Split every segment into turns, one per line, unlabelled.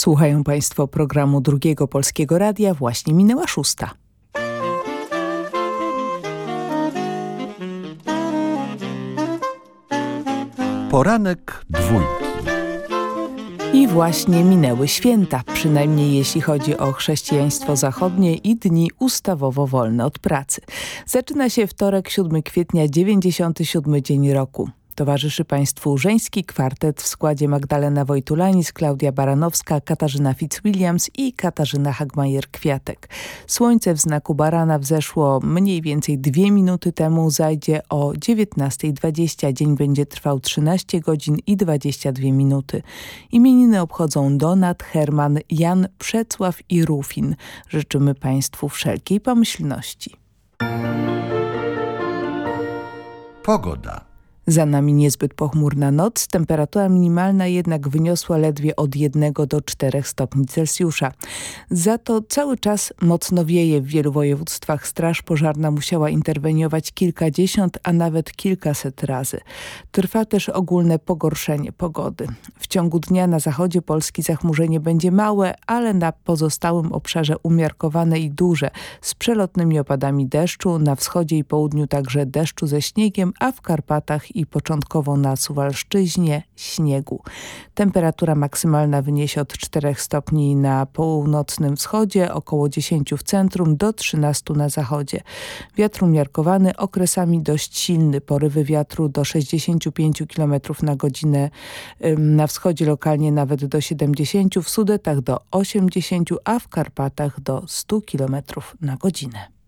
Słuchają Państwo programu Drugiego Polskiego Radia. Właśnie minęła szósta.
Poranek dwójki.
I właśnie minęły święta, przynajmniej jeśli chodzi o chrześcijaństwo zachodnie i dni ustawowo wolne od pracy. Zaczyna się wtorek 7 kwietnia, 97 dzień roku. Towarzyszy Państwu żeński kwartet w składzie Magdalena Wojtulanis, Klaudia Baranowska, Katarzyna Fitzwilliams i Katarzyna Hagmajer-Kwiatek. Słońce w znaku barana wzeszło mniej więcej dwie minuty temu, zajdzie o 19.20. Dzień będzie trwał 13 godzin i 22 minuty. Imieniny obchodzą Donat, Herman, Jan, Przecław i Rufin. Życzymy Państwu wszelkiej pomyślności.
Pogoda.
Za nami niezbyt pochmurna noc, temperatura minimalna jednak wyniosła ledwie od 1 do 4 stopni Celsjusza. Za to cały czas mocno wieje w wielu województwach. Straż pożarna musiała interweniować kilkadziesiąt, a nawet kilkaset razy. Trwa też ogólne pogorszenie pogody. W ciągu dnia na zachodzie Polski zachmurzenie będzie małe, ale na pozostałym obszarze umiarkowane i duże, z przelotnymi opadami deszczu, na wschodzie i południu także deszczu ze śniegiem, a w Karpatach i początkowo na Suwalszczyźnie śniegu. Temperatura maksymalna wyniesie od 4 stopni na północnym wschodzie, około 10 w centrum do 13 na zachodzie. Wiatr umiarkowany, okresami dość silny, porywy wiatru do 65 km na godzinę, na wschodzie lokalnie nawet do 70, w Sudetach do 80, a w Karpatach do 100 km na godzinę.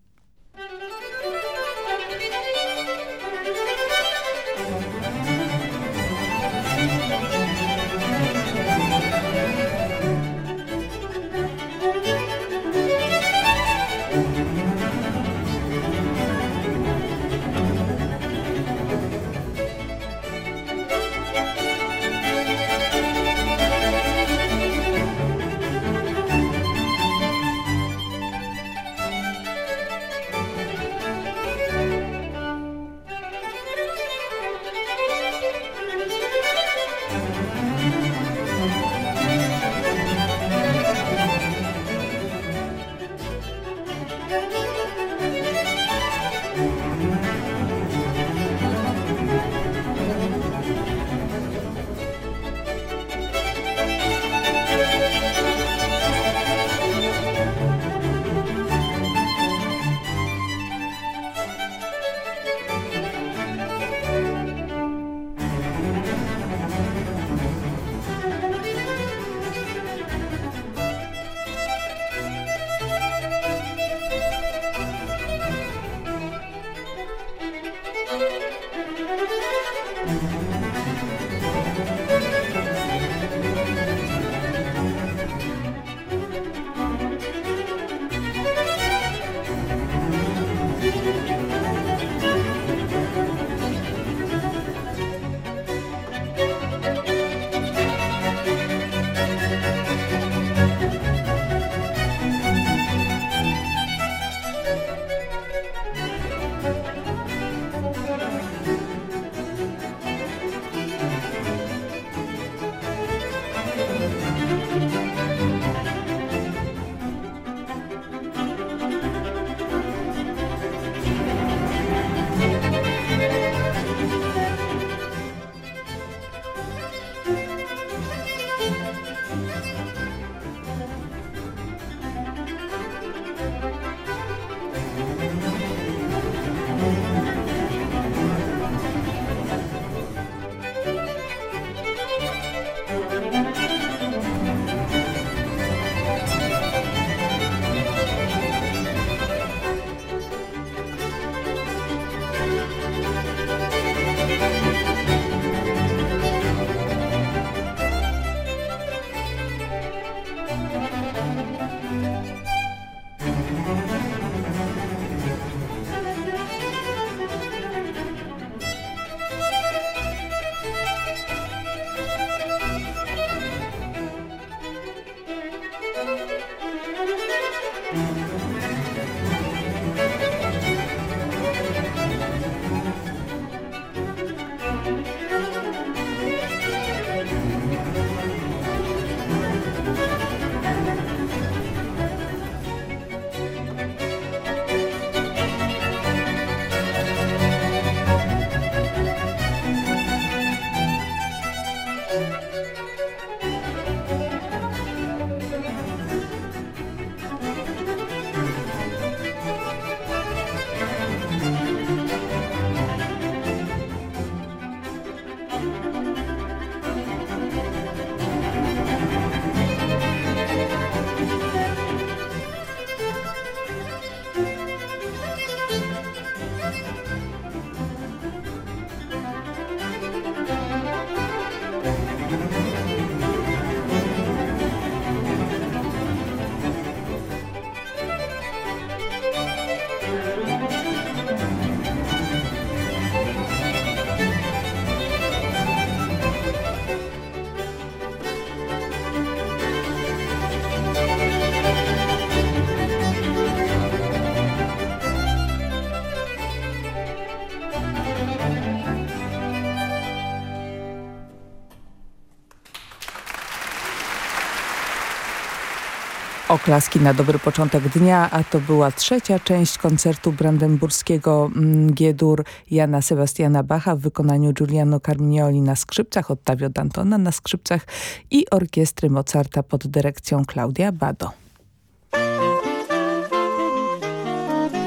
Oklaski na dobry początek dnia, a to była trzecia część koncertu brandenburskiego mm, G-dur Jana Sebastiana Bacha w wykonaniu Giuliano Carmignoli na skrzypcach, Ottavio Dantona na skrzypcach i orkiestry Mozarta pod dyrekcją Claudia Bado.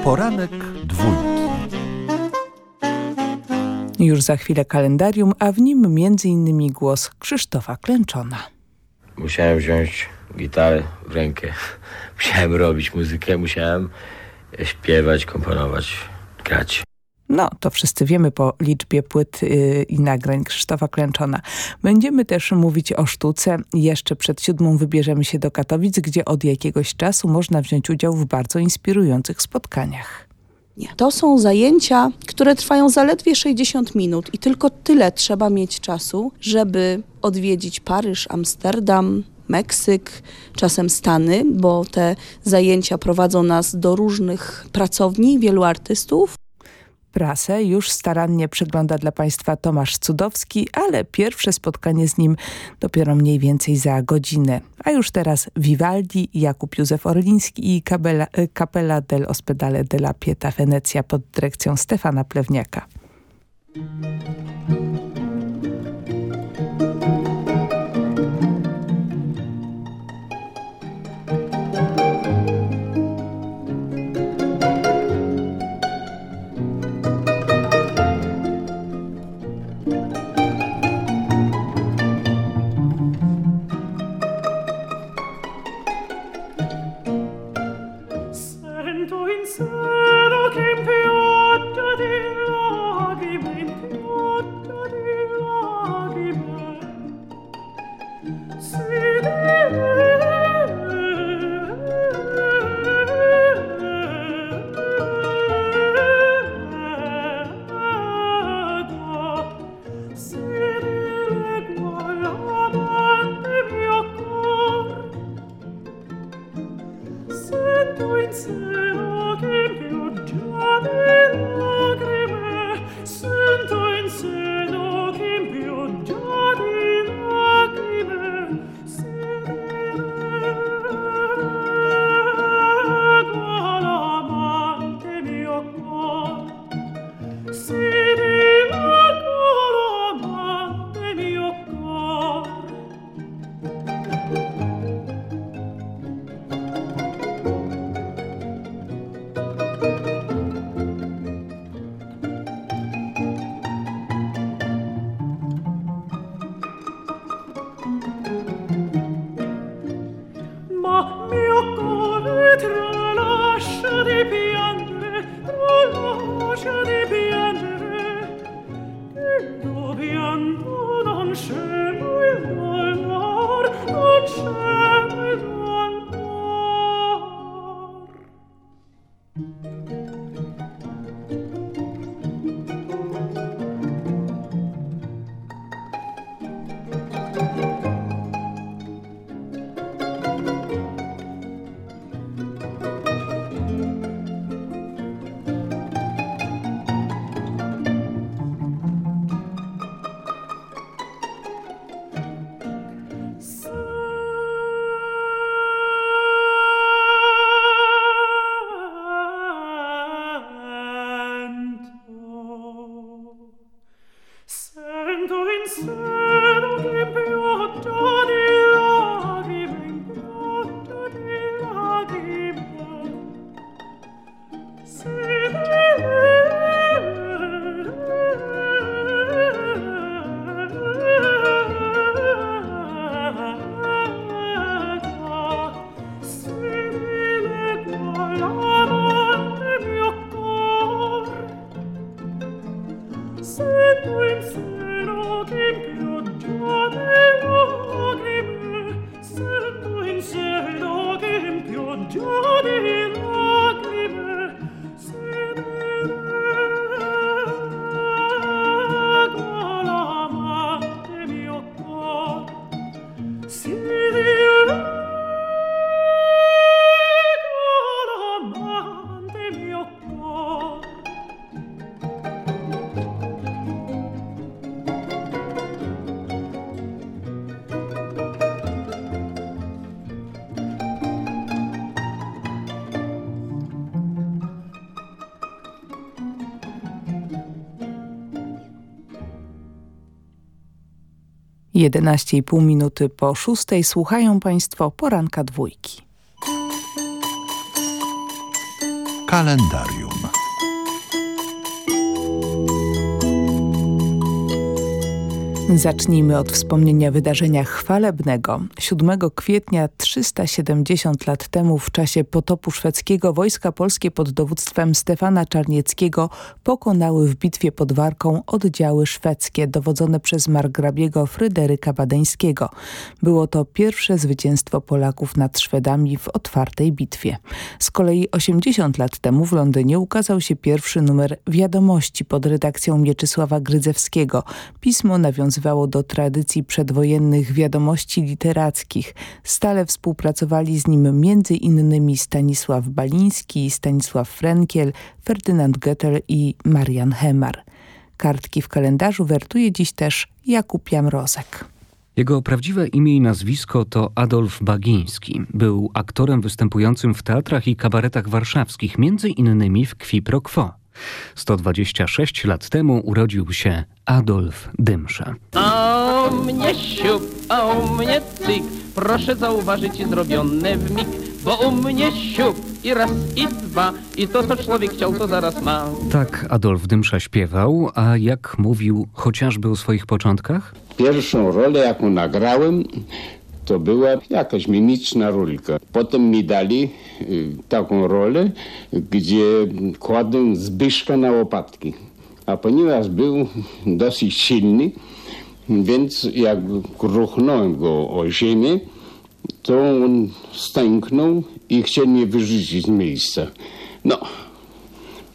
Poranek dwójki.
Już za chwilę kalendarium, a w nim między innymi głos Krzysztofa Klęczona.
Musiałem wziąć gitarę w rękę. Musiałem robić muzykę, musiałem śpiewać, komponować, grać.
No, to wszyscy wiemy po liczbie płyt yy, i nagrań Krzysztofa Klęczona. Będziemy też mówić o sztuce. Jeszcze przed siódmą wybierzemy się do Katowic, gdzie od jakiegoś czasu można wziąć udział w bardzo inspirujących spotkaniach.
Nie. To są zajęcia, które trwają zaledwie 60 minut i tylko tyle trzeba mieć czasu, żeby odwiedzić Paryż, Amsterdam, Meksyk, czasem Stany, bo te zajęcia prowadzą nas do różnych pracowni, wielu artystów.
Prasę już starannie przegląda dla Państwa Tomasz Cudowski, ale pierwsze spotkanie z nim dopiero mniej więcej za godzinę. A już teraz Vivaldi, Jakub Józef Orliński i Capella, Capella del Ospedale della Pieta Wenecja pod dyrekcją Stefana Plewniaka.
11,5 minuty po szóstej słuchają Państwo poranka dwójki.
Kalendarium.
Zacznijmy od wspomnienia wydarzenia chwalebnego. 7 kwietnia 370 lat temu w czasie potopu szwedzkiego wojska polskie pod dowództwem Stefana Czarnieckiego pokonały w bitwie pod Warką oddziały szwedzkie dowodzone przez margrabiego Fryderyka Badeńskiego. Było to pierwsze zwycięstwo Polaków nad Szwedami w otwartej bitwie. Z kolei 80 lat temu w Londynie ukazał się pierwszy numer Wiadomości pod redakcją Mieczysława Grydzewskiego. Pismo nawiązało nawiązywało do tradycji przedwojennych wiadomości literackich. Stale współpracowali z nim m.in. Stanisław Baliński, Stanisław Frenkiel, Ferdynand Goethe i Marian Hemar. Kartki w kalendarzu wertuje dziś też Jakub Jamrozek.
Jego prawdziwe imię i nazwisko to Adolf Bagiński. Był aktorem występującym w teatrach i kabaretach warszawskich, między innymi w Kwi Pro Quo. 126 lat temu urodził się Adolf Dymsza.
O mnie siup, o mnie cyk, proszę zauważyć zrobione w mig, bo u mnie siup i raz i dwa i to co człowiek chciał to zaraz ma.
Tak Adolf Dymsza śpiewał, a jak mówił chociażby o swoich początkach?
Pierwszą rolę jaką nagrałem to była jakaś mimiczna rolka. Potem mi dali y, taką rolę, gdzie kładłem Zbyszka na łopatki. A ponieważ był dosyć silny, więc jak ruchnąłem go o ziemię, to on stęknął i chciał mnie wyrzucić z miejsca. No,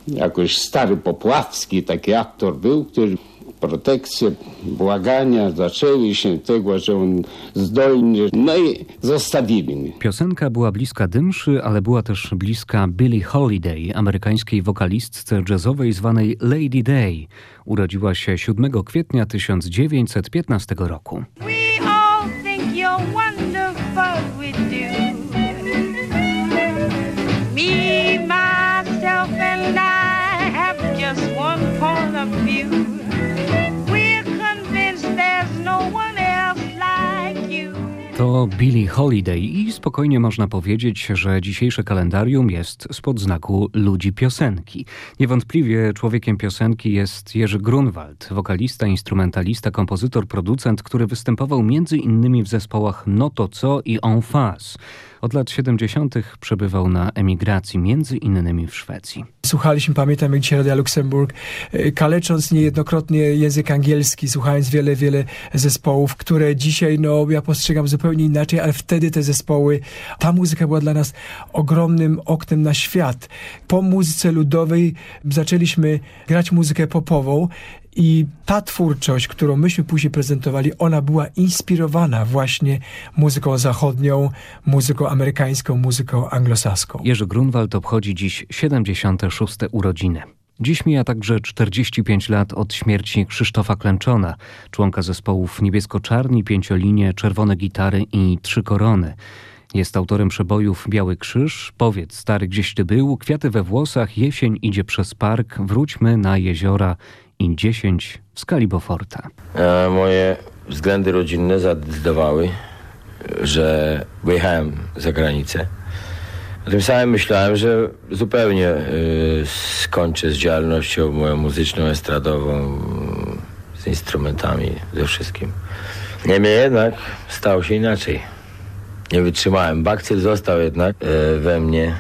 jakoś stary Popławski, taki aktor był, który protekcje, błagania zaczęły się tego, że on zdolny, no i zostawili mnie.
Piosenka była bliska Dymszy, ale była też bliska Billie Holiday, amerykańskiej wokalistce jazzowej zwanej Lady Day. Urodziła się 7 kwietnia 1915 roku. To Billie Holiday i spokojnie można powiedzieć, że dzisiejsze kalendarium jest spod znaku ludzi piosenki. Niewątpliwie człowiekiem piosenki jest Jerzy Grunwald, wokalista, instrumentalista, kompozytor, producent, który występował między innymi w zespołach No to co i En Face. Od lat 70. przebywał na emigracji, między innymi w Szwecji.
Słuchaliśmy, pamiętam jak dzisiaj Radia Luksemburg, e, kalecząc niejednokrotnie język angielski, słuchając wiele, wiele zespołów, które dzisiaj, no ja postrzegam zupełnie inaczej, ale wtedy te zespoły, ta muzyka była dla nas ogromnym oknem na świat. Po muzyce ludowej zaczęliśmy grać muzykę popową i ta twórczość, którą myśmy później prezentowali, ona była inspirowana właśnie muzyką zachodnią, muzyką amerykańską, muzyką anglosaską.
Jerzy Grunwald obchodzi dziś 76. urodziny. Dziś mija także 45 lat od śmierci Krzysztofa Klęczona, członka zespołów Niebiesko-Czarni, Pięciolinie, Czerwone Gitary i Trzy Korony. Jest autorem przebojów Biały Krzyż, Powiedz stary gdzieś ty był, Kwiaty we włosach, Jesień idzie przez park, Wróćmy na jeziora i 10 w skali Beauforta.
E, moje względy rodzinne zadecydowały, że wyjechałem za granicę. tym samym myślałem, że zupełnie y, skończę z działalnością moją muzyczną, estradową, z instrumentami, ze wszystkim. Niemniej jednak stało się inaczej. Nie wytrzymałem. Bakcyl został jednak y, we mnie.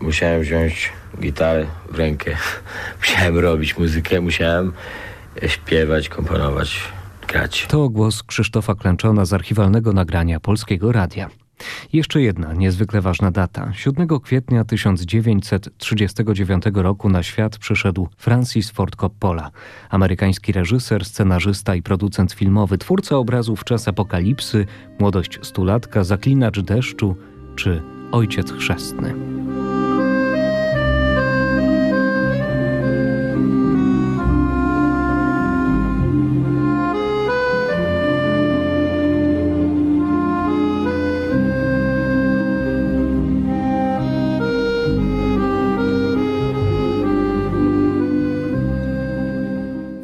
Musiałem wziąć gitarę w rękę. Musiałem robić muzykę, musiałem śpiewać, komponować, grać.
To głos Krzysztofa Klęczona z archiwalnego nagrania Polskiego Radia. Jeszcze jedna niezwykle ważna data. 7 kwietnia 1939 roku na świat przyszedł Francis Ford Coppola, amerykański reżyser, scenarzysta i producent filmowy, twórca obrazów Czas Apokalipsy, Młodość Stulatka, Zaklinacz Deszczu czy Ojciec Chrzestny.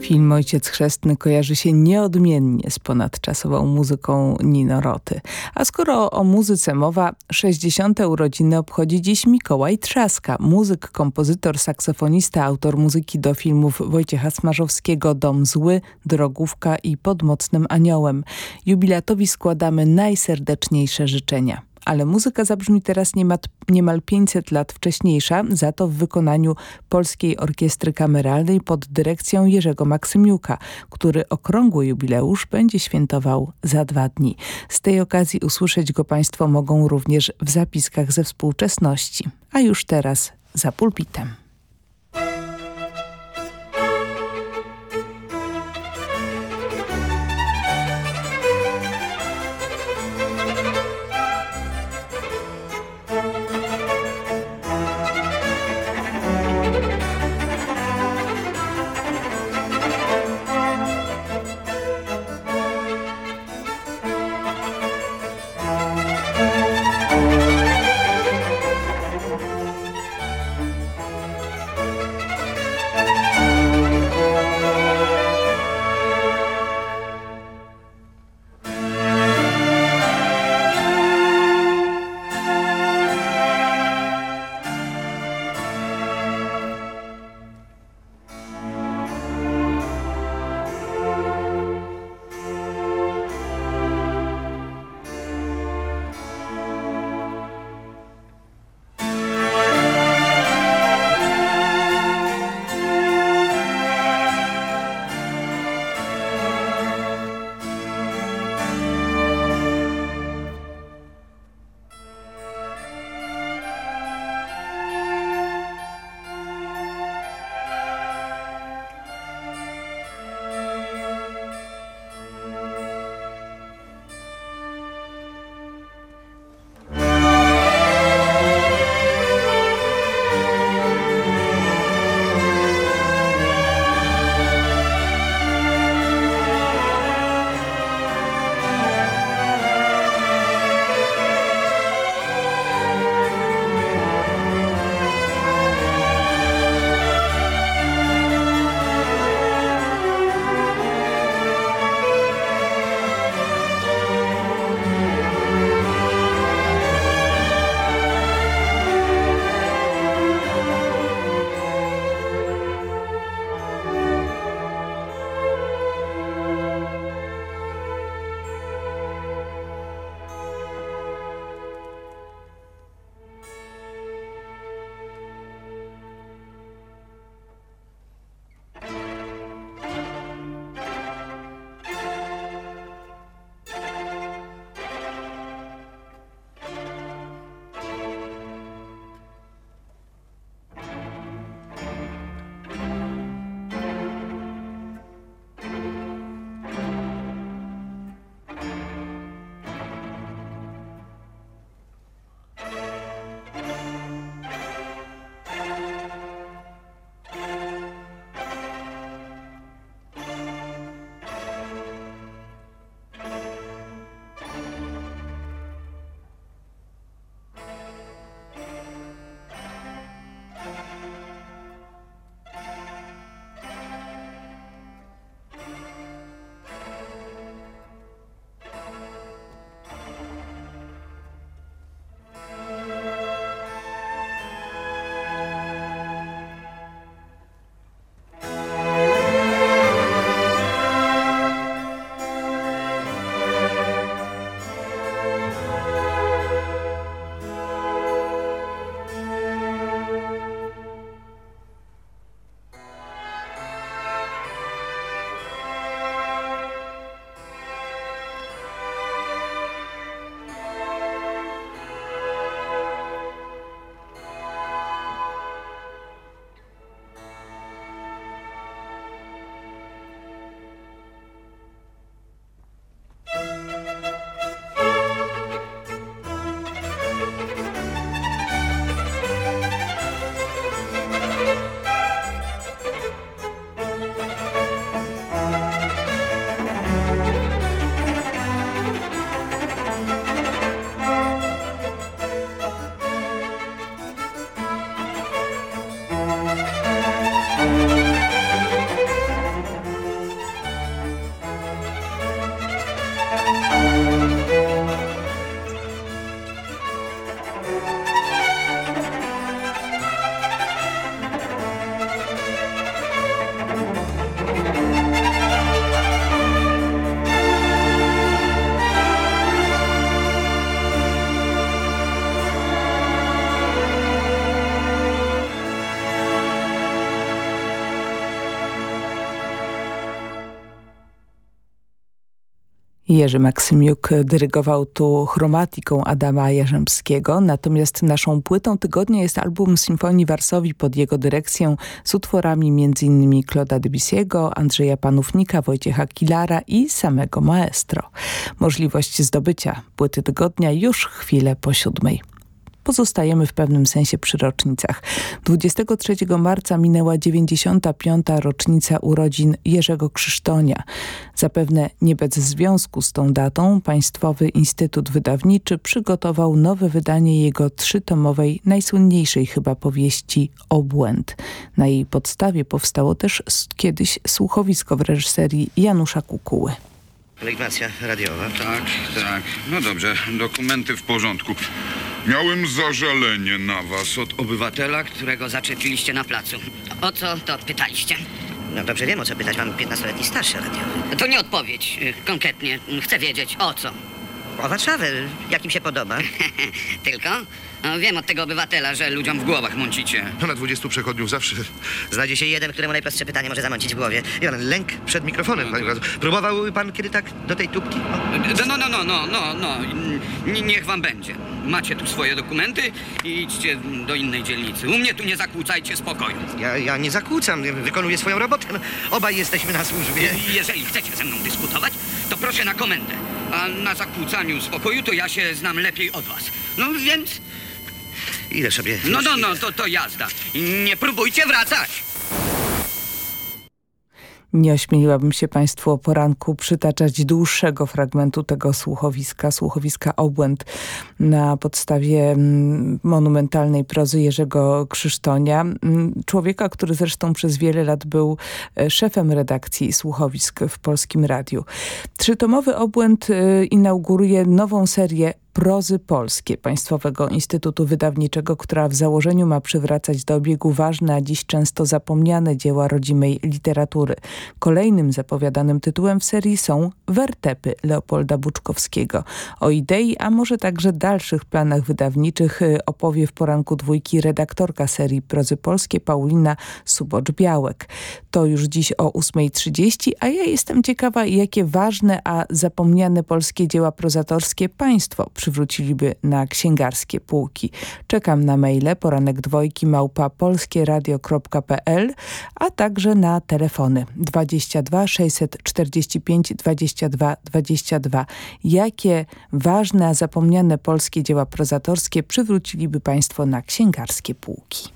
Film Ojciec Chrzestny kojarzy się nieodmiennie z ponadczasową muzyką Nino Roty. A skoro o muzyce mowa, 60. urodziny obchodzi dziś Mikołaj Trzaska, muzyk, kompozytor, saksofonista, autor muzyki do filmów Wojciecha Smarzowskiego Dom Zły, Drogówka i Pod Mocnym Aniołem. Jubilatowi składamy najserdeczniejsze życzenia ale muzyka zabrzmi teraz niemal 500 lat wcześniejsza, za to w wykonaniu Polskiej Orkiestry Kameralnej pod dyrekcją Jerzego Maksymiuka, który okrągły jubileusz będzie świętował za dwa dni. Z tej okazji usłyszeć go Państwo mogą również w zapiskach ze współczesności. A już teraz za pulpitem. Jerzy Maksymiuk dyrygował tu chromatiką Adama Jarzębskiego, natomiast naszą płytą tygodnia jest album Symfonii Warsowi pod jego dyrekcją z utworami m.in. Claude'a Debussy'ego, Andrzeja Panównika, Wojciecha Kilara i samego maestro. Możliwość zdobycia płyty tygodnia już chwilę po siódmej pozostajemy w pewnym sensie przy rocznicach. 23 marca minęła 95. rocznica urodzin Jerzego Krzysztonia. Zapewne nie bez związku z tą datą Państwowy Instytut Wydawniczy przygotował nowe wydanie jego trzytomowej, najsłynniejszej chyba powieści Obłęd. Na jej podstawie powstało też kiedyś słuchowisko w reżyserii Janusza Kukuły.
Legitymacja radiowa.
Tak, tak. No dobrze, dokumenty w porządku. Miałem zażalenie na was od obywatela,
którego zaczepiliście na placu.
O co to pytaliście?
No dobrze wiem, o co pytać. Mam 15-letni staż radiowy.
To nie odpowiedź. Konkretnie. Chcę wiedzieć, o co.
O Warszawę. Jak im się podoba?
Tylko? No, wiem od tego obywatela, że ludziom w głowach mącicie.
No na 20 przechodniów zawsze
Znajdzie się jeden, któremu najprostsze pytanie może zamącić w głowie. I on lęk przed mikrofonem, panie Władzo. Próbował pan kiedy tak do tej tubki?
No, no, no, no, no, no. Niech wam będzie. Macie tu swoje dokumenty i idźcie do innej dzielnicy. U mnie tu nie zakłócajcie spokoju.
Ja, ja nie zakłócam, wykonuję swoją robotę. No, obaj jesteśmy na służbie.
Jeżeli chcecie ze mną dyskutować, to proszę na komendę. A na zakłócaniu spokoju to ja się znam lepiej od was. No więc
Idę sobie.
No, no, no, to, to jazda. Nie próbujcie wracać.
Nie ośmieliłabym się Państwu o poranku przytaczać dłuższego fragmentu tego słuchowiska, słuchowiska Obłęd na podstawie mm, monumentalnej prozy Jerzego Krzysztonia. Mm, człowieka, który zresztą przez wiele lat był e, szefem redakcji słuchowisk w Polskim Radiu. Trzytomowy Obłęd e, inauguruje nową serię prozy polskie Państwowego Instytutu Wydawniczego, która w założeniu ma przywracać do obiegu ważne, a dziś często zapomniane dzieła rodzimej literatury. Kolejnym zapowiadanym tytułem w serii są Wertepy Leopolda Buczkowskiego. O idei, a może także dalszych planach wydawniczych y, opowie w poranku dwójki redaktorka serii Prozy Polskie Paulina Subocz-Białek. To już dziś o 8.30, a ja jestem ciekawa, jakie ważne, a zapomniane polskie dzieła prozatorskie państwo przywróciliby na księgarskie półki. Czekam na maile poranek dwojki małpa polskieradio.pl, a także na telefony 22 645 22 22. Jakie ważne, a zapomniane polskie dzieła prozatorskie przywróciliby Państwo na księgarskie półki?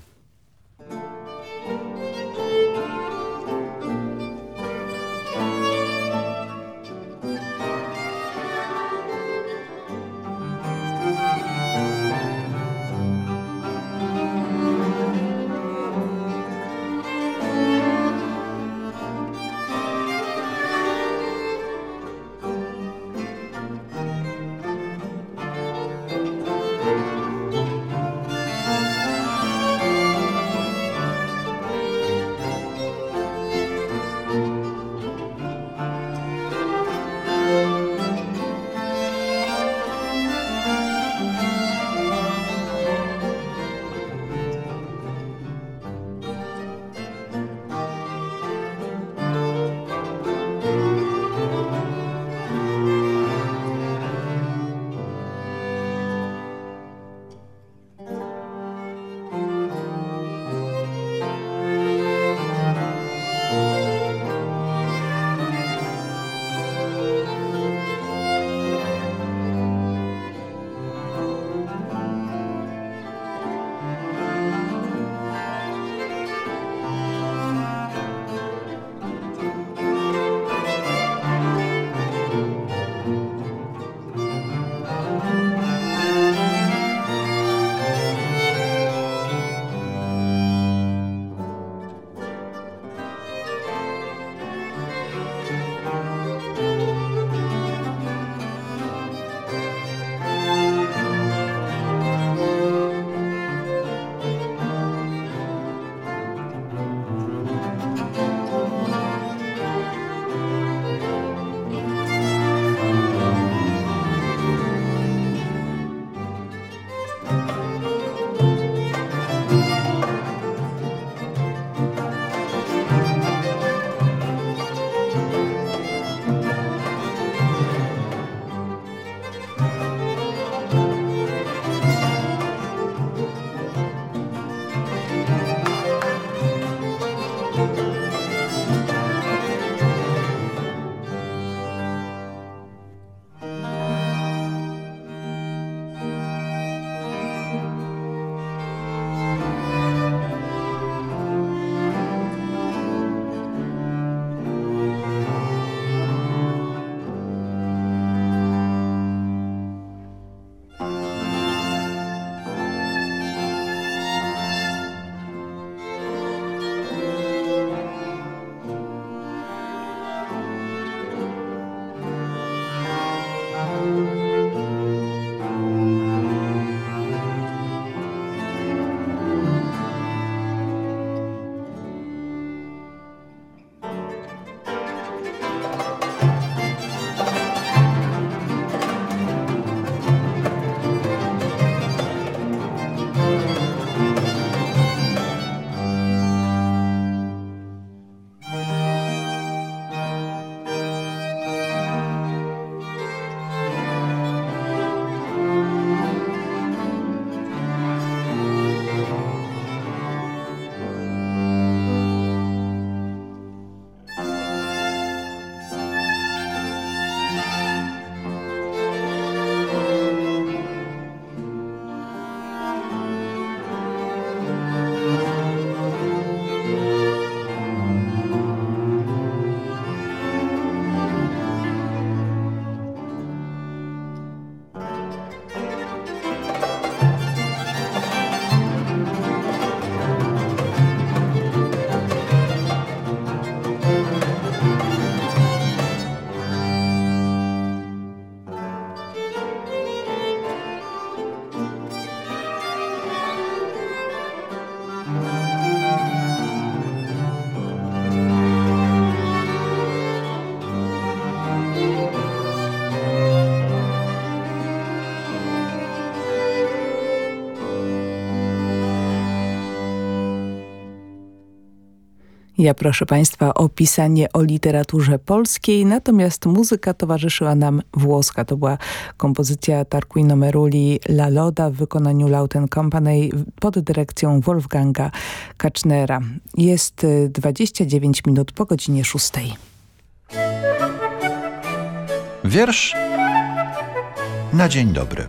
Ja proszę Państwa o pisanie o literaturze polskiej, natomiast muzyka towarzyszyła nam włoska. To była kompozycja Tarquino Meruli La Loda w wykonaniu Lauten Company pod dyrekcją Wolfganga Kacznera. Jest 29 y, minut po godzinie 6.
Wiersz na dzień dobry.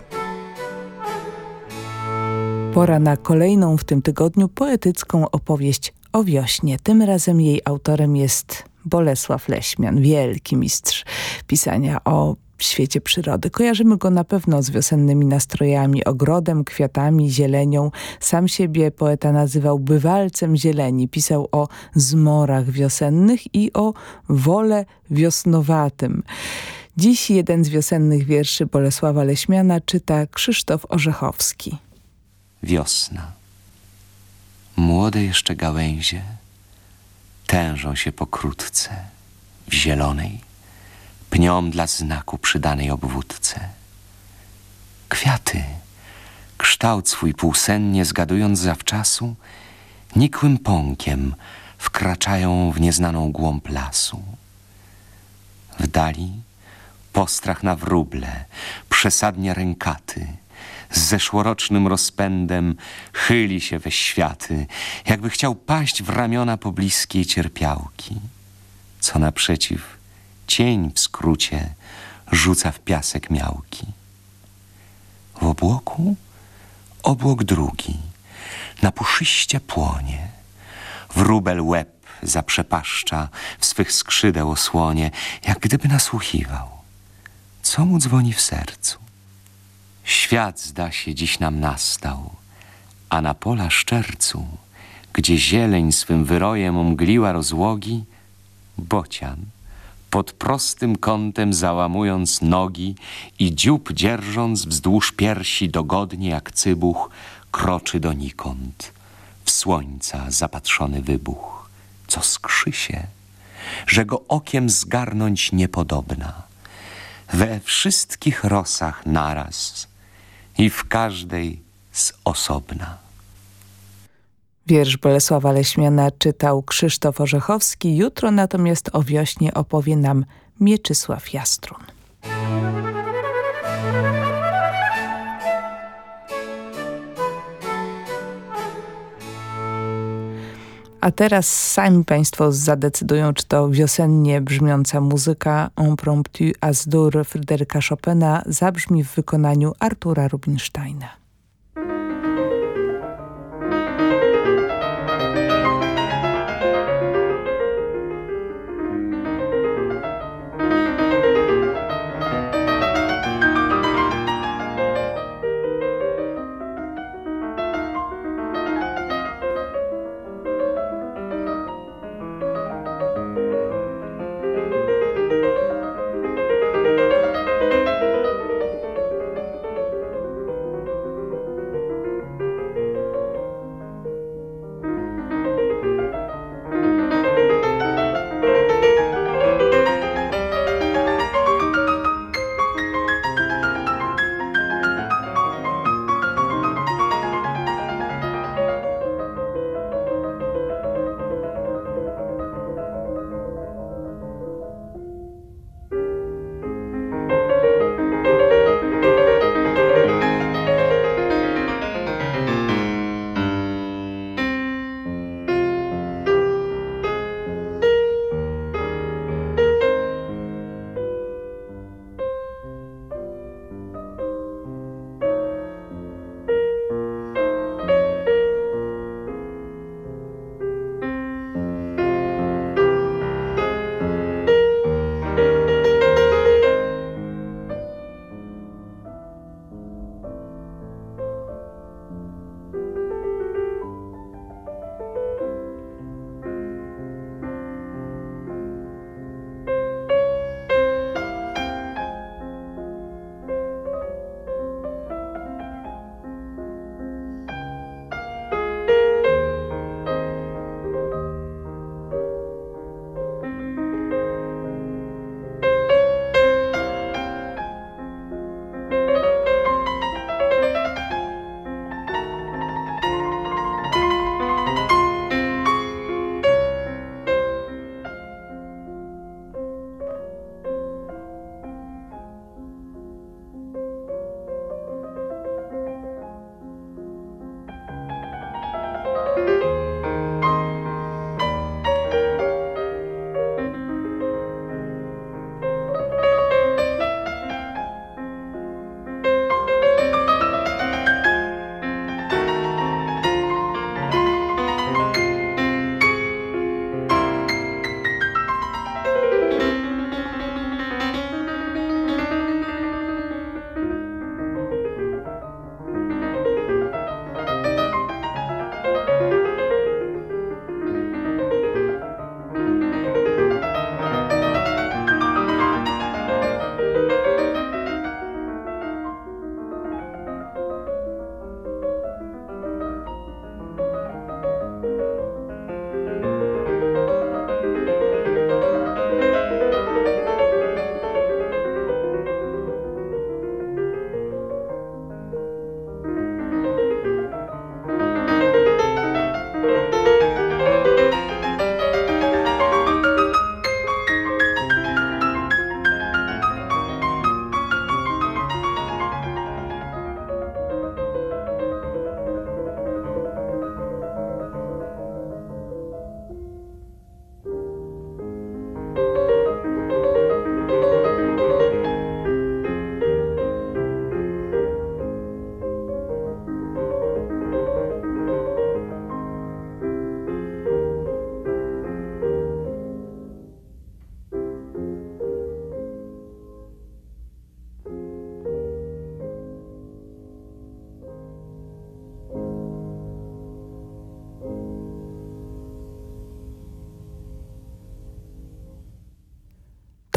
Pora na kolejną w tym tygodniu poetycką opowieść o wiośnie. Tym razem jej autorem jest Bolesław Leśmian, wielki mistrz pisania o świecie przyrody. Kojarzymy go na pewno z wiosennymi nastrojami, ogrodem, kwiatami, zielenią. Sam siebie poeta nazywał bywalcem zieleni. Pisał o zmorach wiosennych i o wole wiosnowatym. Dziś jeden z wiosennych wierszy Bolesława Leśmiana czyta Krzysztof Orzechowski.
Wiosna. Młode jeszcze gałęzie tężą się pokrótce w zielonej, pniom dla znaku przydanej obwódce. Kwiaty, kształt swój półsennie zgadując zawczasu, nikłym pąkiem wkraczają w nieznaną głąb lasu. W dali postrach na wróble, przesadnie rękaty – z zeszłorocznym rozpędem chyli się we światy, jakby chciał paść w ramiona pobliskiej cierpiałki, co naprzeciw cień w skrócie rzuca w piasek miałki. W obłoku obłok drugi, na puszyście płonie, wróbel łeb zaprzepaszcza w swych skrzydeł osłonie, jak gdyby nasłuchiwał, co mu dzwoni w sercu. Świat, zda się, dziś nam nastał, a na pola szczercu, gdzie zieleń swym wyrojem umgliła rozłogi, bocian, pod prostym kątem załamując nogi i dziób dzierżąc wzdłuż piersi dogodnie jak cybuch, kroczy donikąd, w słońca zapatrzony wybuch, co skrzy się, że go okiem zgarnąć niepodobna. We wszystkich rosach naraz i w każdej z osobna.
Wiersz Bolesława Leśmiana czytał Krzysztof Orzechowski. Jutro natomiast o wiośnie opowie nam Mieczysław Jastrun. A teraz sami Państwo zadecydują, czy to wiosennie brzmiąca muzyka Impromptu Azdur Fryderyka Chopina zabrzmi w wykonaniu Artura Rubinsteina.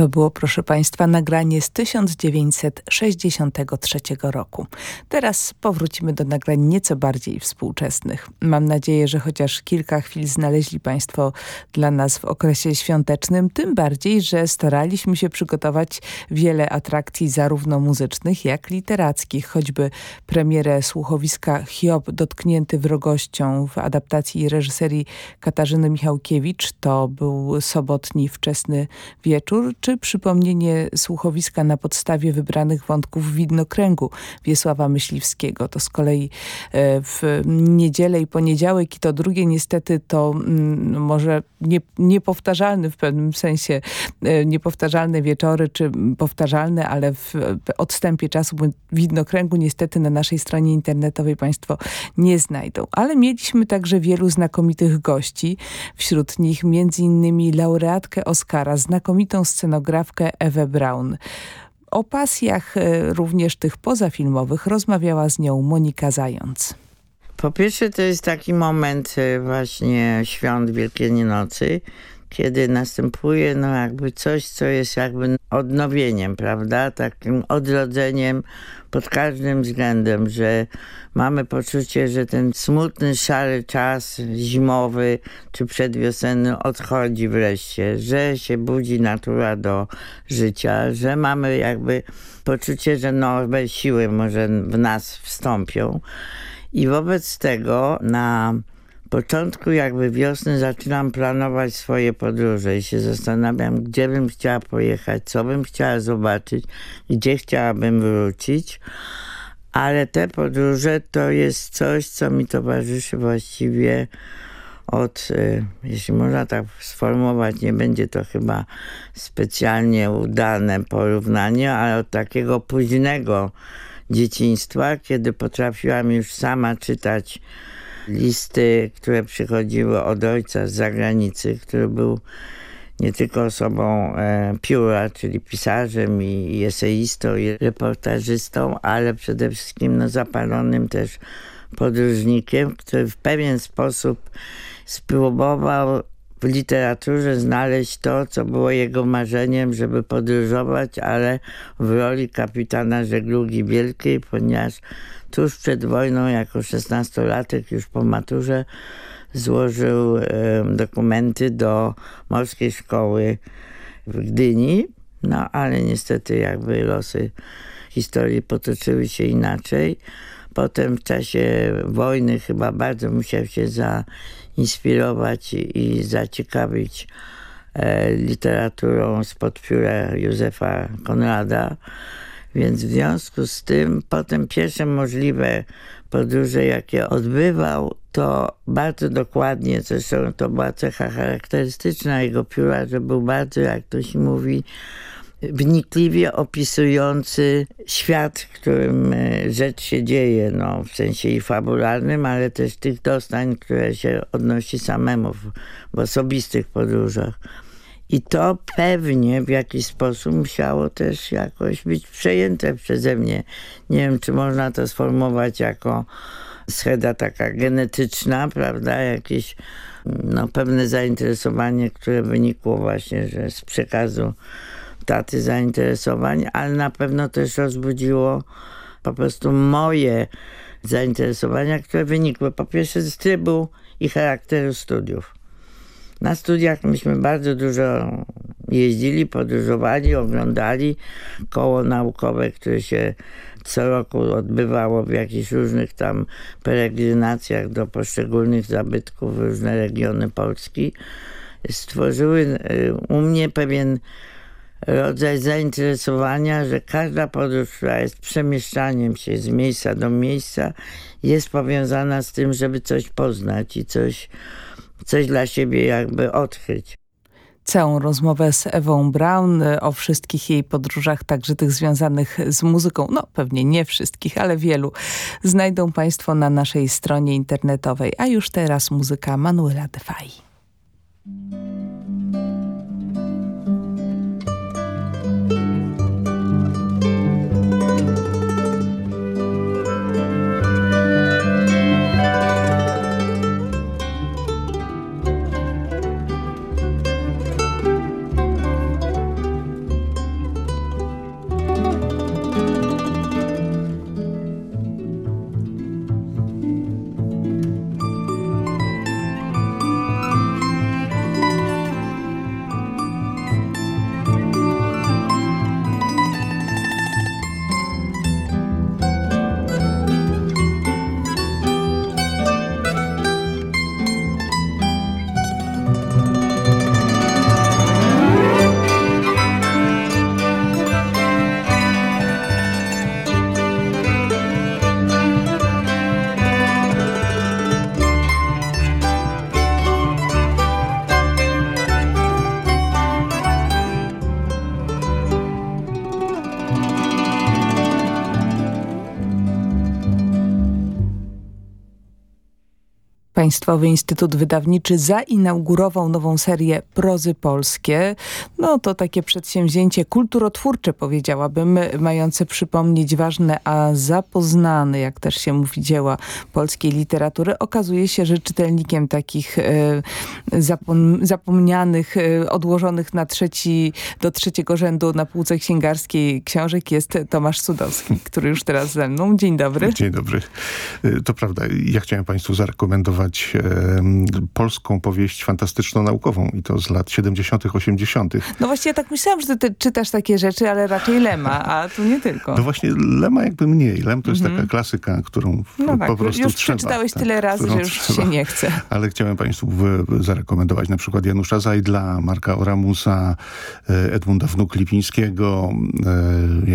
To było, proszę Państwa, nagranie z 1963 roku. Teraz powrócimy do nagrań nieco bardziej współczesnych. Mam nadzieję, że chociaż kilka chwil znaleźli Państwo dla nas w okresie świątecznym, tym bardziej, że staraliśmy się przygotować wiele atrakcji zarówno muzycznych, jak literackich, choćby premierę słuchowiska Hiob dotknięty wrogością w adaptacji reżyserii Katarzyny Michałkiewicz. To był sobotni wczesny wieczór, czy przypomnienie słuchowiska na podstawie wybranych wątków widnokręgu Wiesława Myśliwskiego. To z kolei e, w niedzielę i poniedziałek i to drugie niestety to mm, może nie, niepowtarzalny w pewnym sensie, e, niepowtarzalne wieczory, czy powtarzalne, ale w odstępie czasu, widnokręgu niestety na naszej stronie internetowej Państwo nie znajdą. Ale mieliśmy także wielu znakomitych gości, wśród nich między innymi laureatkę Oscara, znakomitą scenografkę Ewę Braun. O pasjach e, również tych pozafilmowych rozmawiała z nią Monika Zając.
Po pierwsze to jest taki moment e, właśnie świąt Wielkiej Nocy, kiedy następuje no jakby coś, co jest jakby odnowieniem, prawda? Takim odrodzeniem pod każdym względem, że mamy poczucie, że ten smutny, szary czas zimowy czy przedwiosenny odchodzi wreszcie, że się budzi natura do życia, że mamy jakby poczucie, że nowe siły może w nas wstąpią. I wobec tego na początku jakby wiosny zaczynam planować swoje podróże i się zastanawiam, gdzie bym chciała pojechać, co bym chciała zobaczyć, gdzie chciałabym wrócić. Ale te podróże to jest coś, co mi towarzyszy właściwie od, y, jeśli można tak sformułować, nie będzie to chyba specjalnie udane porównanie, ale od takiego późnego dzieciństwa, kiedy potrafiłam już sama czytać listy, które przychodziły od ojca z zagranicy, który był nie tylko osobą e, pióra, czyli pisarzem i, i eseistą i reportażystą, ale przede wszystkim no, zapalonym też podróżnikiem, który w pewien sposób spróbował w literaturze znaleźć to, co było jego marzeniem, żeby podróżować, ale w roli kapitana żeglugi wielkiej, ponieważ tuż przed wojną, jako szesnastolatek, już po maturze, złożył dokumenty do Morskiej Szkoły w Gdyni, no ale niestety jakby losy historii potoczyły się inaczej. Potem w czasie wojny chyba bardzo musiał się zainspirować i zaciekawić e, literaturą spod pióra Józefa Konrada. Więc w związku z tym potem pierwsze możliwe podróże, jakie odbywał, to bardzo dokładnie, zresztą to była cecha charakterystyczna jego pióra, że był bardzo, jak to się mówi, wnikliwie opisujący świat, w którym e, rzecz się dzieje, no, w sensie i fabularnym, ale też tych dostań, które się odnosi samemu w, w osobistych podróżach. I to pewnie w jakiś sposób musiało też jakoś być przejęte przeze mnie. Nie wiem, czy można to sformułować jako scheda taka genetyczna, prawda, jakieś no, pewne zainteresowanie, które wynikło właśnie że z przekazu taty zainteresowań, ale na pewno też rozbudziło po prostu moje zainteresowania, które wynikły po pierwsze z trybu i charakteru studiów. Na studiach myśmy bardzo dużo jeździli, podróżowali, oglądali koło naukowe, które się co roku odbywało w jakichś różnych tam peregrinacjach do poszczególnych zabytków różne regiony Polski. Stworzyły y, u mnie pewien rodzaj zainteresowania, że każda podróż, która jest przemieszczaniem się z miejsca do miejsca, jest powiązana z tym, żeby coś poznać i coś, coś dla siebie jakby odkryć.
Całą rozmowę z Ewą Brown o wszystkich jej podróżach, także tych związanych z muzyką, no pewnie nie wszystkich, ale wielu, znajdą Państwo na naszej stronie internetowej. A już teraz muzyka Manuela Defai. Państwowy Instytut Wydawniczy zainaugurował nową serię Prozy Polskie. No to takie przedsięwzięcie kulturotwórcze powiedziałabym, mające przypomnieć ważne, a zapoznane, jak też się mówi, dzieła polskiej literatury. Okazuje się, że czytelnikiem takich e, zapom zapomnianych, e, odłożonych na trzeci, do trzeciego rzędu na półce księgarskiej książek jest Tomasz Cudowski, który już teraz ze mną. Dzień dobry.
Dzień dobry. E, to prawda, ja chciałem Państwu zarekomendować polską powieść fantastyczno-naukową i to z lat 70., 80.
No właśnie ja tak myślałam, że ty czytasz takie rzeczy, ale raczej Lema, a tu nie tylko.
No właśnie Lema jakby mniej. Lem to jest mm -hmm. taka klasyka, którą no tak, po prostu
już
trzeba.
przeczytałeś
tak,
tyle razy, że już trzeba. się nie chce.
Ale chciałem Państwu zarekomendować na przykład Janusza Zajdla, Marka Oramusa, e, Edmunda Wnuk-Lipińskiego,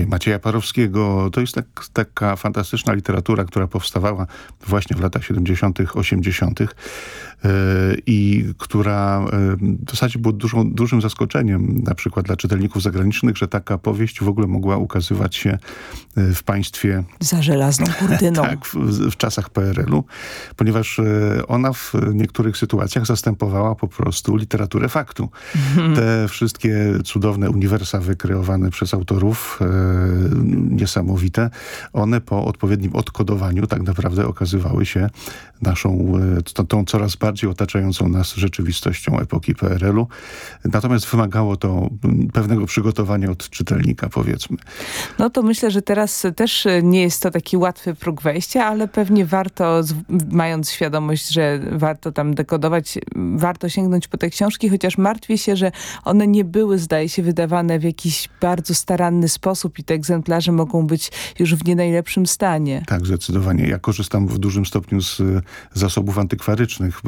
e, Macieja Parowskiego. To jest tak, taka fantastyczna literatura, która powstawała właśnie w latach 70., 80 i która w zasadzie było dużą, dużym zaskoczeniem na przykład dla czytelników zagranicznych, że taka powieść w ogóle mogła ukazywać się e, w państwie...
Za żelazną kurtyną.
tak, w, w czasach PRL-u, ponieważ e, ona w niektórych sytuacjach zastępowała po prostu literaturę faktu. Mhm. Te wszystkie cudowne uniwersa wykreowane przez autorów, e, niesamowite, one po odpowiednim odkodowaniu tak naprawdę okazywały się naszą, tą, tą coraz bardziej otaczającą nas rzeczywistością epoki PRL-u. Natomiast wymagało to pewnego przygotowania od czytelnika, powiedzmy.
No to myślę, że teraz też nie jest to taki łatwy próg wejścia, ale pewnie warto, mając świadomość, że warto tam dekodować, warto sięgnąć po te książki, chociaż martwię się, że one nie były, zdaje się, wydawane w jakiś bardzo staranny sposób i te egzemplarze mogą być już w nie najlepszym stanie.
Tak, zdecydowanie. Ja korzystam w dużym stopniu z zasobów antykwarycznych,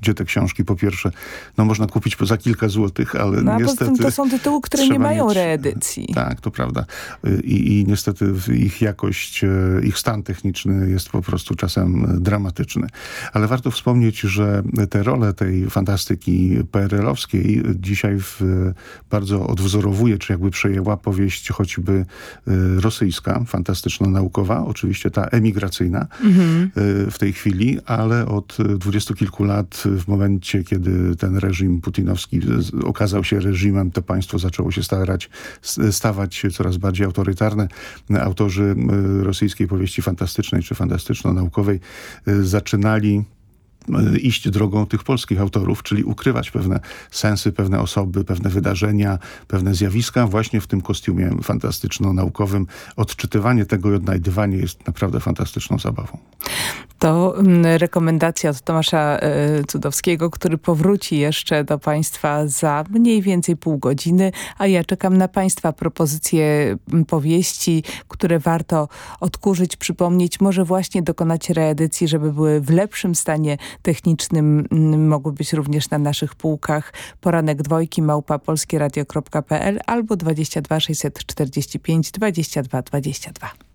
gdzie te książki po pierwsze, no można kupić za kilka złotych, ale
no,
niestety...
to są tytuły, które nie mają mieć, reedycji.
Tak, to prawda. I, I, niestety ich jakość, e, ich stan techniczny jest po prostu czasem dramatyczny. Ale warto wspomnieć, że te role tej fantastyki PRL-owskiej dzisiaj w, bardzo odwzorowuje, czy jakby przejęła powieść choćby e, rosyjska, fantastyczno-naukowa, oczywiście ta emigracyjna mhm. E, w tej chwili, ale od dwudziestu kilku lat, w momencie, kiedy ten reżim putinowski okazał się reżimem, to państwo zaczęło się starać, stawać coraz bardziej autorytarne. Autorzy rosyjskiej powieści fantastycznej czy fantastyczno-naukowej zaczynali E, iść drogą tych polskich autorów, czyli ukrywać pewne sensy, pewne osoby, pewne wydarzenia, pewne zjawiska właśnie w tym kostiumie fantastyczno-naukowym. Odczytywanie tego i odnajdywanie jest naprawdę fantastyczną zabawą.
To mm, rekomendacja od Tomasza e, Cudowskiego, który powróci jeszcze do Państwa za mniej więcej pół godziny, a ja czekam na Państwa propozycje powieści, które warto odkurzyć, przypomnieć, może właśnie dokonać reedycji, żeby były w lepszym stanie technicznym mm, mogły być również na naszych półkach. Poranek dwojki małpa polskieradio.pl albo 22 645 22 22.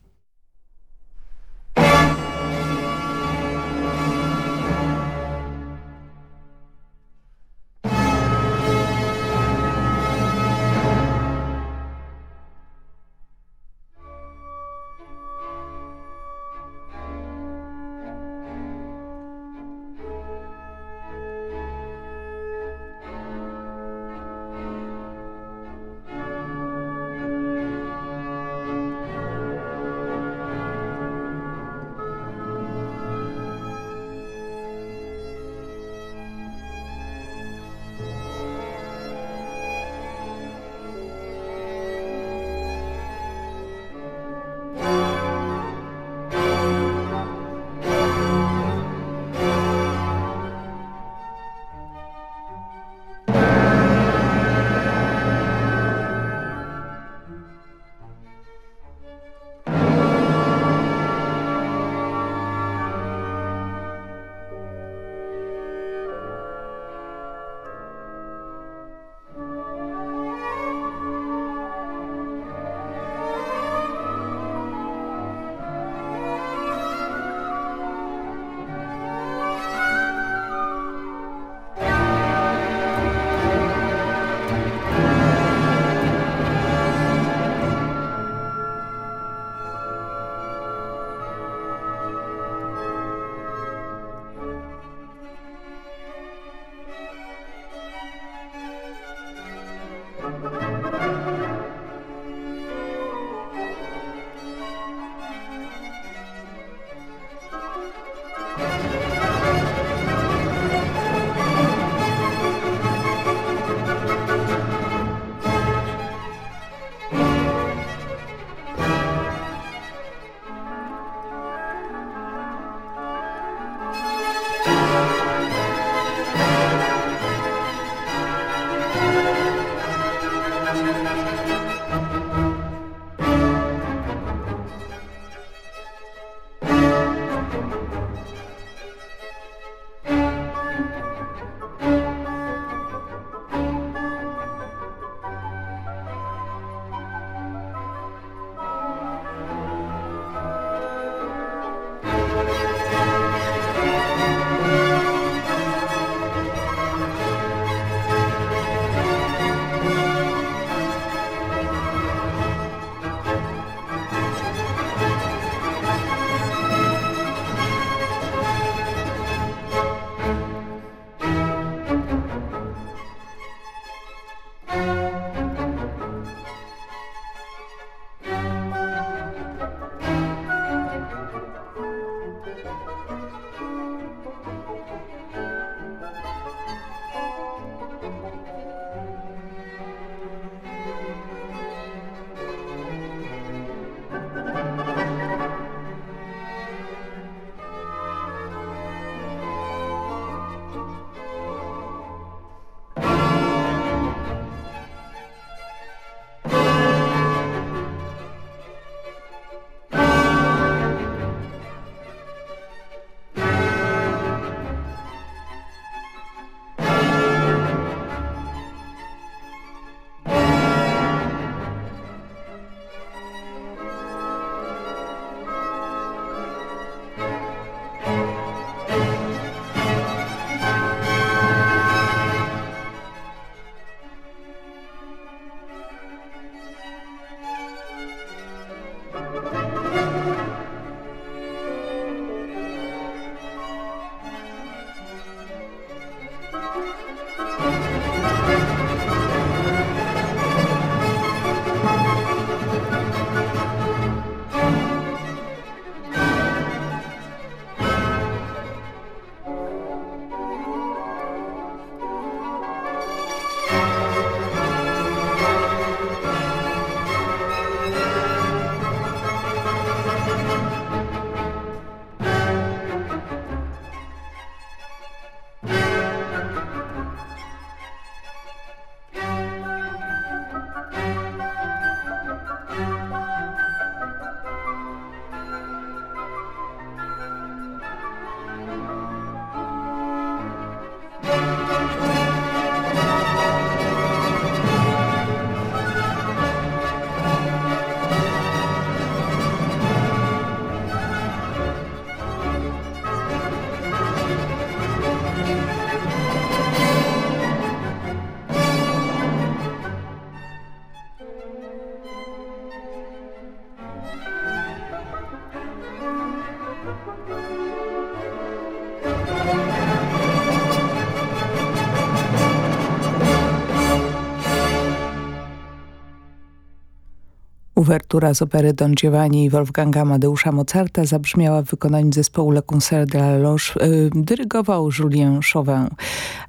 over Uwertura z opery Don Giovanni i Wolfganga Amadeusza Mozarta zabrzmiała w wykonaniu zespołu Le Concert de la. Y, dyrygował Julien Chauvin,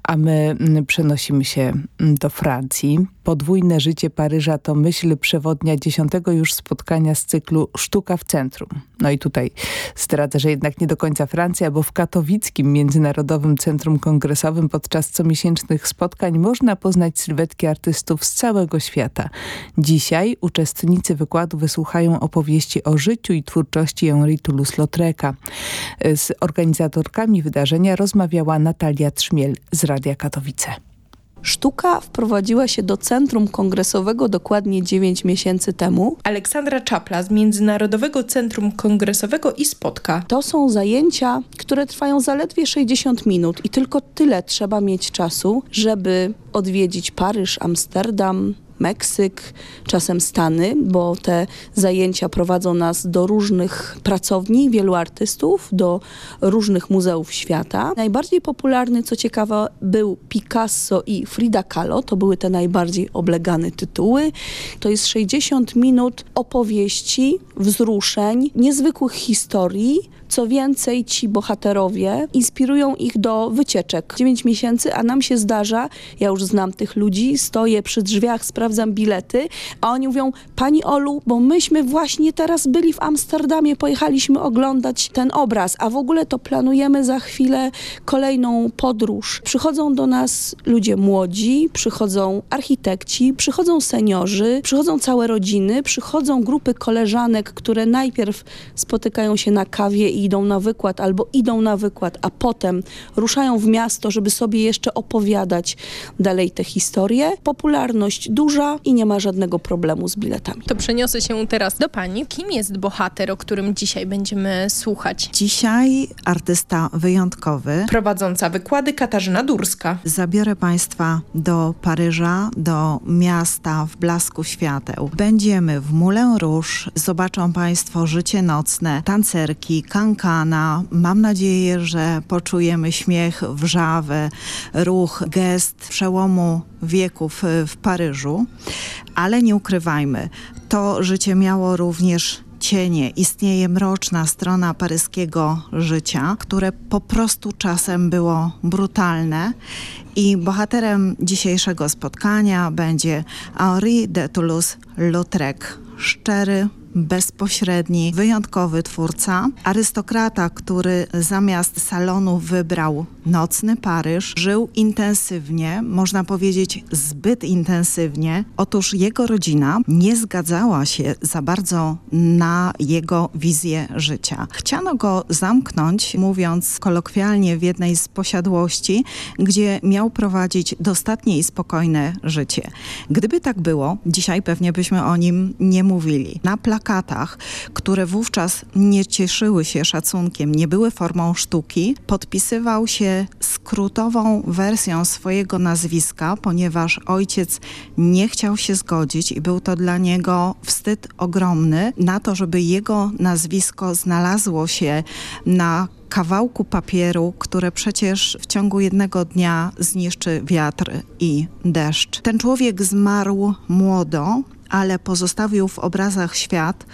a my mm, przenosimy się mm, do Francji. Podwójne życie Paryża to myśl przewodnia dziesiątego już spotkania z cyklu Sztuka w Centrum. No i tutaj zdradzę, że jednak nie do końca Francja, bo w katowickim Międzynarodowym Centrum Kongresowym podczas comiesięcznych spotkań można poznać sylwetki artystów z całego świata. Dzisiaj uczestnicy wykładu wysłuchają opowieści o życiu i twórczości Henri Toulouse-Lautreca. Z organizatorkami wydarzenia rozmawiała Natalia Trzmiel z Radia Katowice.
Sztuka wprowadziła się do Centrum Kongresowego dokładnie 9 miesięcy temu.
Aleksandra Czapla z Międzynarodowego Centrum Kongresowego i Spotka.
To są zajęcia, które trwają zaledwie 60 minut i tylko tyle trzeba mieć czasu, żeby odwiedzić Paryż, Amsterdam, Meksyk, czasem Stany, bo te zajęcia prowadzą nas do różnych pracowni, wielu artystów, do różnych muzeów świata. Najbardziej popularny, co ciekawe, był Picasso i Frida Kahlo. To były te najbardziej oblegane tytuły. To jest 60 minut opowieści, wzruszeń, niezwykłych historii, co więcej, ci bohaterowie inspirują ich do wycieczek. 9 miesięcy, a nam się zdarza, ja już znam tych ludzi, stoję przy drzwiach, sprawdzam bilety, a oni mówią, pani Olu, bo myśmy właśnie teraz byli w Amsterdamie, pojechaliśmy oglądać ten obraz, a w ogóle to planujemy za chwilę kolejną podróż. Przychodzą do nas ludzie młodzi, przychodzą architekci, przychodzą seniorzy, przychodzą całe rodziny, przychodzą grupy koleżanek, które najpierw spotykają się na kawie idą na wykład albo idą na wykład, a potem ruszają w miasto, żeby sobie jeszcze opowiadać dalej te historie. Popularność duża i nie ma żadnego problemu z biletami.
To przeniosę się teraz do Pani. Kim jest bohater, o którym dzisiaj będziemy słuchać?
Dzisiaj artysta wyjątkowy.
Prowadząca wykłady Katarzyna Durska.
Zabiorę Państwa do Paryża, do miasta w blasku świateł. Będziemy w Moulin Rouge. Zobaczą Państwo życie nocne, tancerki, kan Kankana. Mam nadzieję, że poczujemy śmiech, wrzawę, ruch, gest przełomu wieków w Paryżu. Ale nie ukrywajmy, to życie miało również cienie. Istnieje mroczna strona paryskiego życia, które po prostu czasem było brutalne. I bohaterem dzisiejszego spotkania będzie Henri de Toulouse-Lautrec. Szczery, bezpośredni, wyjątkowy twórca, arystokrata, który zamiast salonu wybrał nocny Paryż, żył intensywnie, można powiedzieć zbyt intensywnie. Otóż jego rodzina nie zgadzała się za bardzo na jego wizję życia. Chciano go zamknąć, mówiąc kolokwialnie, w jednej z posiadłości, gdzie miał prowadzić dostatnie i spokojne życie. Gdyby tak było, dzisiaj pewnie byśmy o nim nie mówili. Na plakatach plakatach, które wówczas nie cieszyły się szacunkiem, nie były formą sztuki, podpisywał się skrótową wersją swojego nazwiska, ponieważ ojciec nie chciał się zgodzić i był to dla niego wstyd ogromny na to, żeby jego nazwisko znalazło się na kawałku papieru, które przecież w ciągu jednego dnia zniszczy wiatr i deszcz. Ten człowiek zmarł młodo, ale pozostawił w obrazach świat,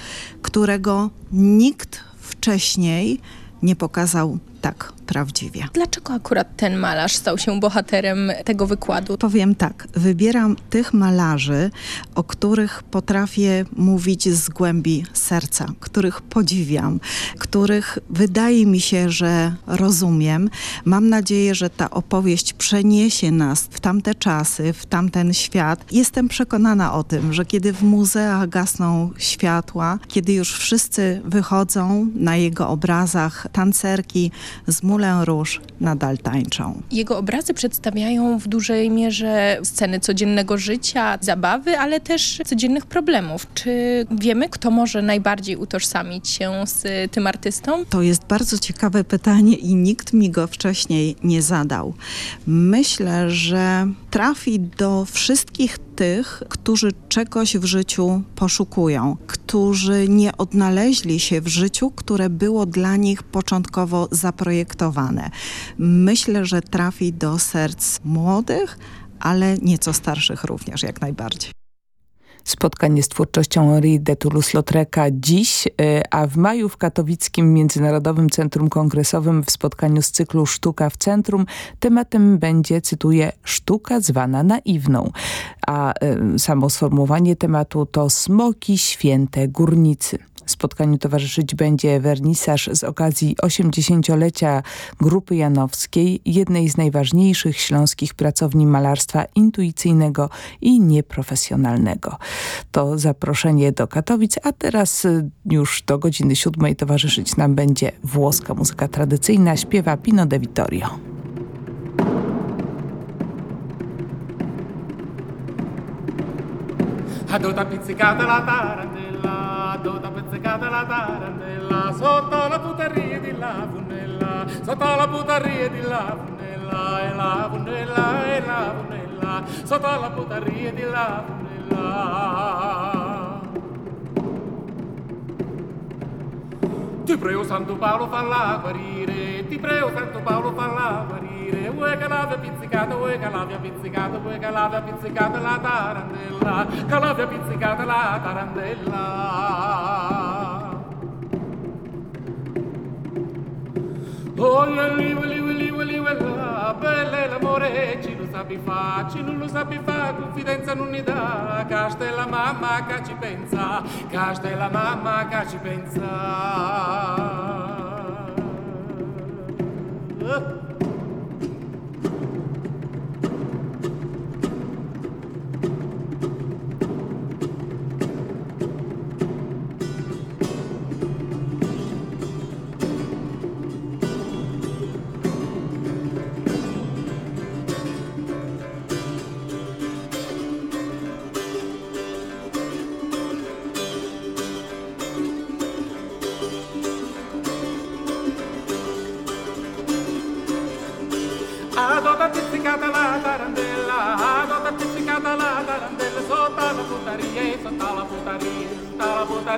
którego nikt wcześniej nie pokazał tak prawdziwie.
Dlaczego akurat ten malarz stał się bohaterem tego wykładu?
Powiem tak, wybieram tych malarzy, o których potrafię mówić z głębi serca, których podziwiam, których wydaje mi się, że rozumiem. Mam nadzieję, że ta opowieść przeniesie nas w tamte czasy, w tamten świat. Jestem przekonana o tym, że kiedy w muzeach gasną światła, kiedy już wszyscy wychodzą na jego obrazach tancerki z Moulin Rouge nadal tańczą.
Jego obrazy przedstawiają w dużej mierze sceny codziennego życia, zabawy, ale też codziennych problemów. Czy wiemy, kto może najbardziej utożsamić się z tym artystą?
To jest bardzo ciekawe pytanie i nikt mi go wcześniej nie zadał. Myślę, że trafi do wszystkich tych, którzy czegoś w życiu poszukują, którzy nie odnaleźli się w życiu, które było dla nich początkowo zaprojektowane. Myślę, że trafi do serc młodych, ale nieco starszych również, jak najbardziej.
Spotkanie z twórczością Henri de Toulouse-Lautreka dziś, y, a w maju w katowickim Międzynarodowym Centrum Kongresowym w spotkaniu z cyklu Sztuka w Centrum tematem będzie, cytuję, sztuka zwana naiwną. A y, samo sformułowanie tematu to smoki święte górnicy. Spotkaniu towarzyszyć będzie wernisaż z okazji 80-lecia Grupy Janowskiej, jednej z najważniejszych śląskich pracowni malarstwa intuicyjnego i nieprofesjonalnego. To zaproszenie do Katowic, a teraz y, już do godziny siódmej towarzyszyć nam będzie włoska muzyka tradycyjna, śpiewa Pino de Vittorio.
Adota pizzicata la tarantella, adota pizzicata la tarantella, sotto la putarria di la funella, sotto la putarria di la funella, e la funella, e la funella, sotto la putarria di la funella. Ti prego Santo Paolo falla guarire, ti prego Santo Paolo falla guarire, vuoi Calavia pizzicata, vuoi Calavia pizzicata, vuoi Calavia pizzicata la tarantella, Calavia pizzicata la tarantella. Sappi fa, ci non lo sappi fa, confidenza non ne dà, casta la mamma che ci pensa, casta la mamma che ci pensa. Uh.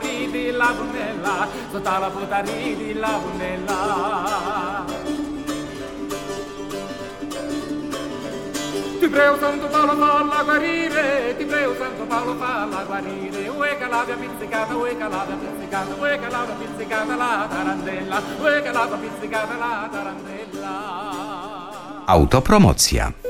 Sotto la bunella, sotto la putaria di la bunella. Ti prego Santo Paolo falla guarire, ti prego Santo Paolo falla guarire, uè che l'abbia pizzicata, uè che l'abbia pizzicata, uè che l'abbia pizzicata la tarantella, uè che l'abbia pizzicata la tarantella.
Autopromocja.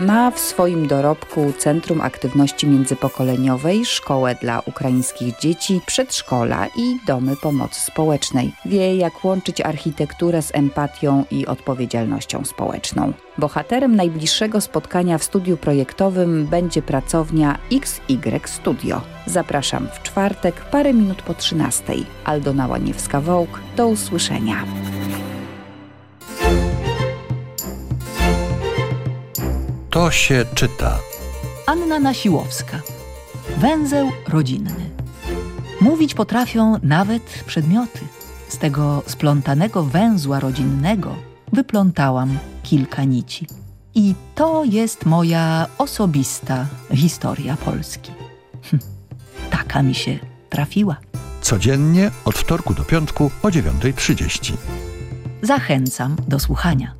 Ma w swoim dorobku Centrum Aktywności Międzypokoleniowej, szkołę dla ukraińskich dzieci, przedszkola i domy pomocy społecznej. Wie, jak łączyć architekturę z empatią i odpowiedzialnością społeczną. Bohaterem najbliższego spotkania w studiu projektowym będzie pracownia XY Studio. Zapraszam w czwartek, parę minut po 13. Aldona Łaniewska-Wołk. Do usłyszenia.
To się czyta.
Anna Nasiłowska. Węzeł rodzinny. Mówić potrafią nawet przedmioty. Z tego splątanego węzła rodzinnego wyplątałam kilka nici. I to jest moja osobista historia Polski. Hm, taka mi się trafiła.
Codziennie od wtorku do piątku o 9.30.
Zachęcam do słuchania.